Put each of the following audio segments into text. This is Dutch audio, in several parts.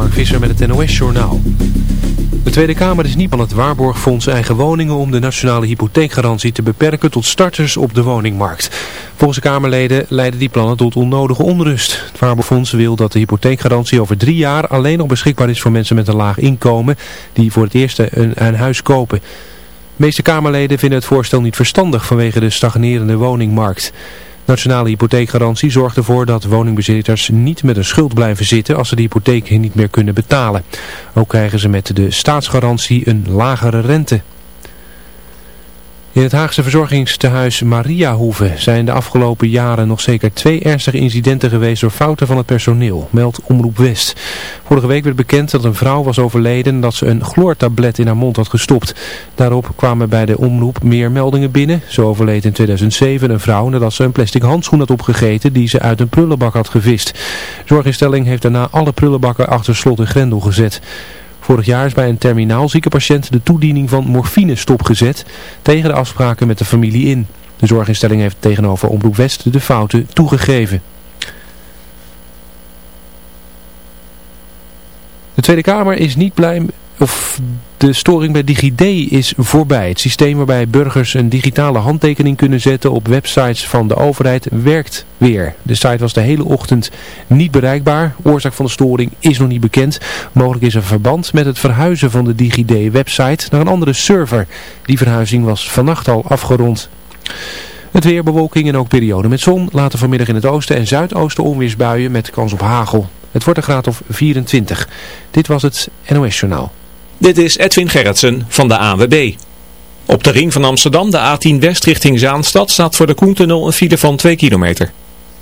Mark Visser met het NOS Journaal. De Tweede Kamer is niet van het Waarborgfonds eigen woningen om de nationale hypotheekgarantie te beperken tot starters op de woningmarkt. Volgens de Kamerleden leiden die plannen tot onnodige onrust. Het Waarborgfonds wil dat de hypotheekgarantie over drie jaar alleen nog beschikbaar is voor mensen met een laag inkomen die voor het eerst een, een huis kopen. De meeste Kamerleden vinden het voorstel niet verstandig vanwege de stagnerende woningmarkt. Nationale hypotheekgarantie zorgt ervoor dat woningbezitters niet met een schuld blijven zitten als ze de hypotheek niet meer kunnen betalen. Ook krijgen ze met de staatsgarantie een lagere rente. In het Haagse verzorgingstehuis Mariahoeve zijn de afgelopen jaren nog zeker twee ernstige incidenten geweest door fouten van het personeel, meldt Omroep West. Vorige week werd bekend dat een vrouw was overleden en dat ze een chloortablet in haar mond had gestopt. Daarop kwamen bij de omroep meer meldingen binnen. Zo overleed in 2007 een vrouw nadat ze een plastic handschoen had opgegeten die ze uit een prullenbak had gevist. Zorginstelling heeft daarna alle prullenbakken achter slot en grendel gezet. Vorig jaar is bij een terminaal zieke patiënt de toediening van morfine stopgezet tegen de afspraken met de familie in. De zorginstelling heeft tegenover Omroep West de fouten toegegeven. De Tweede Kamer is niet blij of de storing bij DigiD is voorbij. Het systeem waarbij burgers een digitale handtekening kunnen zetten op websites van de overheid werkt weer. De site was de hele ochtend niet bereikbaar. Oorzaak van de storing is nog niet bekend. Mogelijk is er verband met het verhuizen van de DigiD website naar een andere server. Die verhuizing was vannacht al afgerond. Het weer, bewolking en ook periode met zon. Later vanmiddag in het oosten en zuidoosten onweersbuien met kans op hagel. Het wordt een graad of 24. Dit was het NOS Journaal. Dit is Edwin Gerritsen van de AWB. Op de ring van Amsterdam, de A10 West richting Zaanstad, staat voor de Koentunnel een file van 2 kilometer.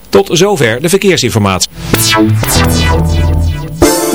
Tot zover de verkeersinformatie.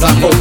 I focus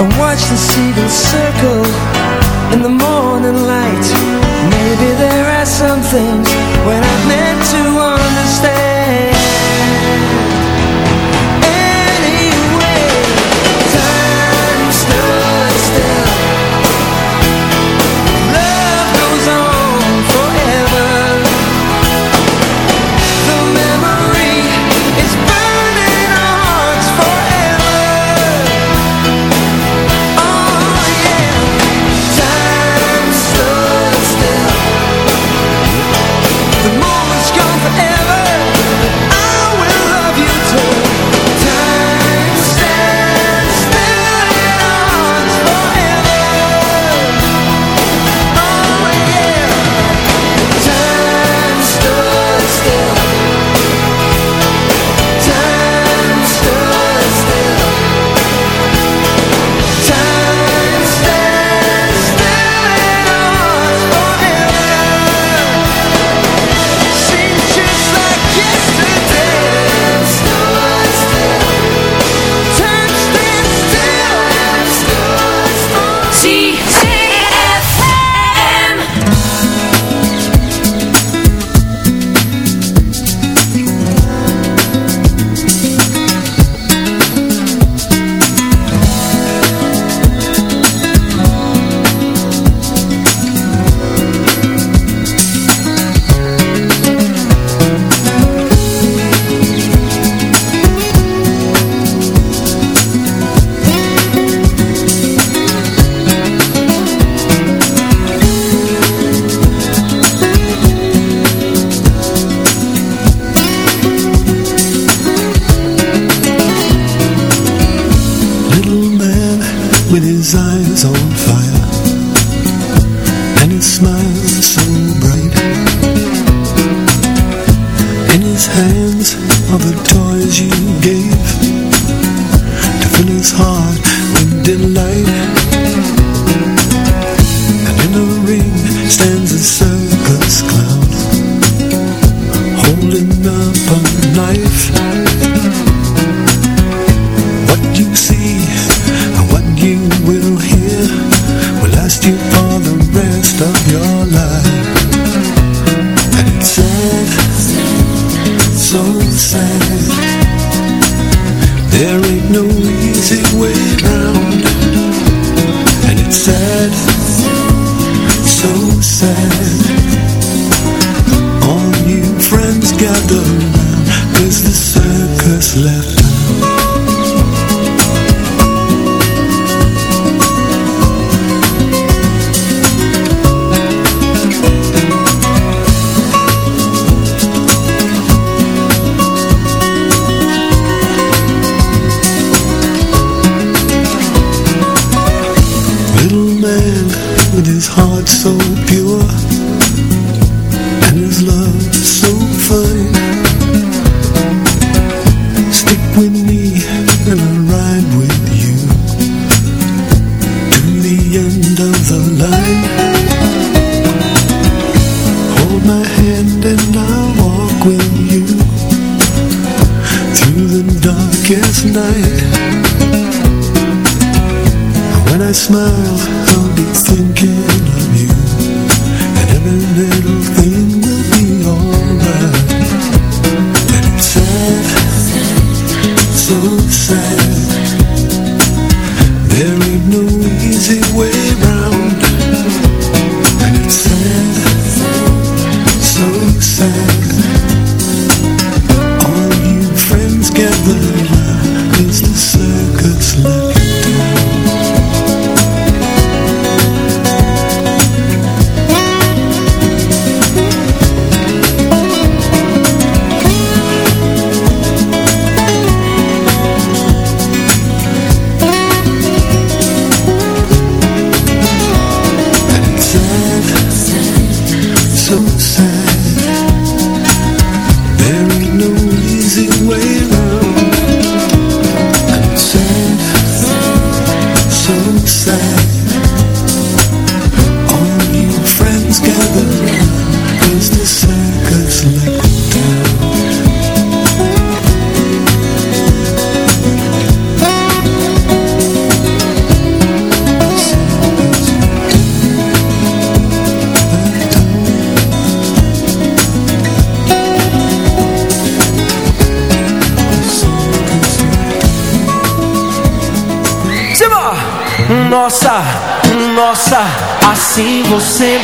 And watch the seagulls circle in the morning light darkest night. When I smile,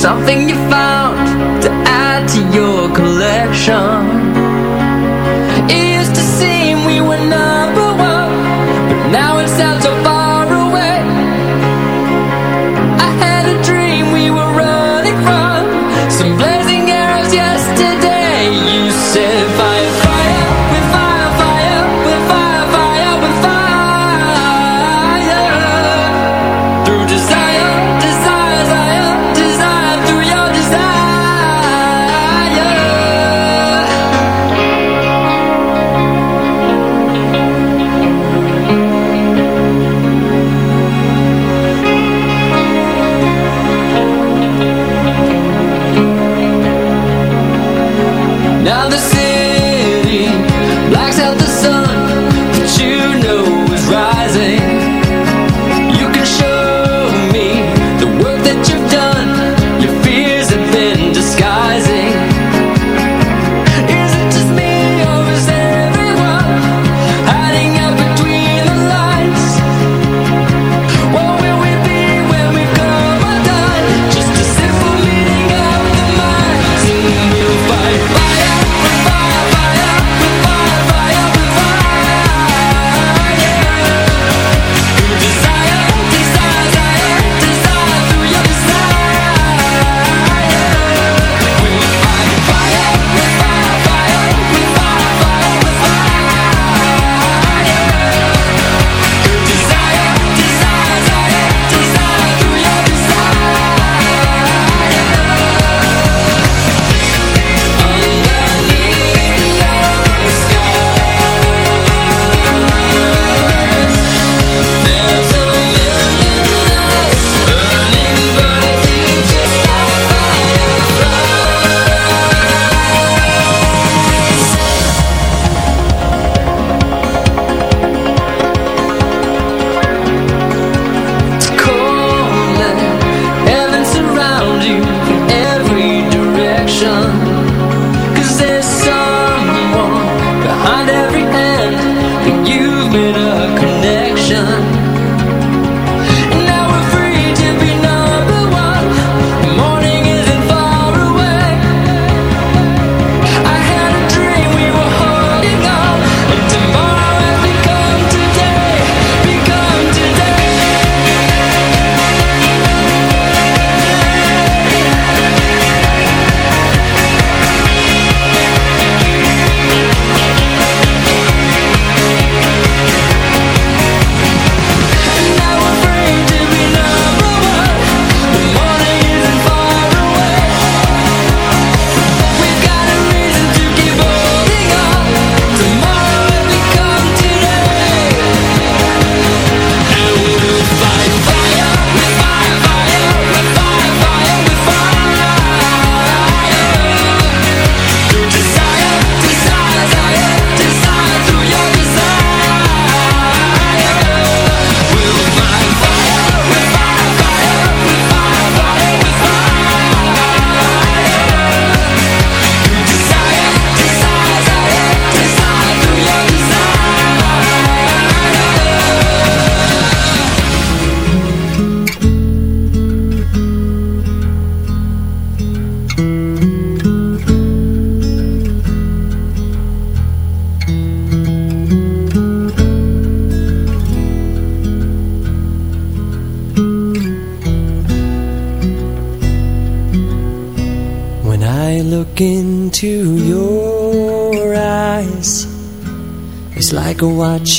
something you find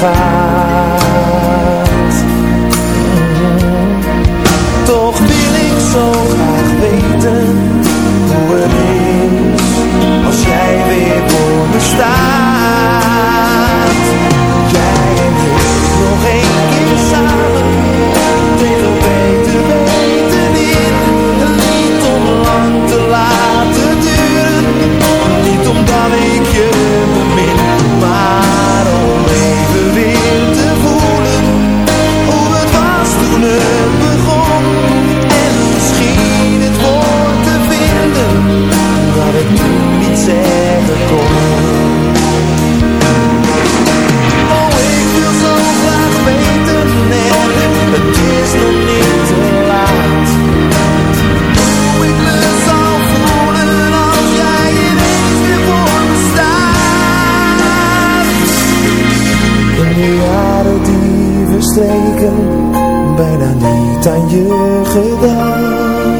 passar. Ben bijna niet aan je gedaan.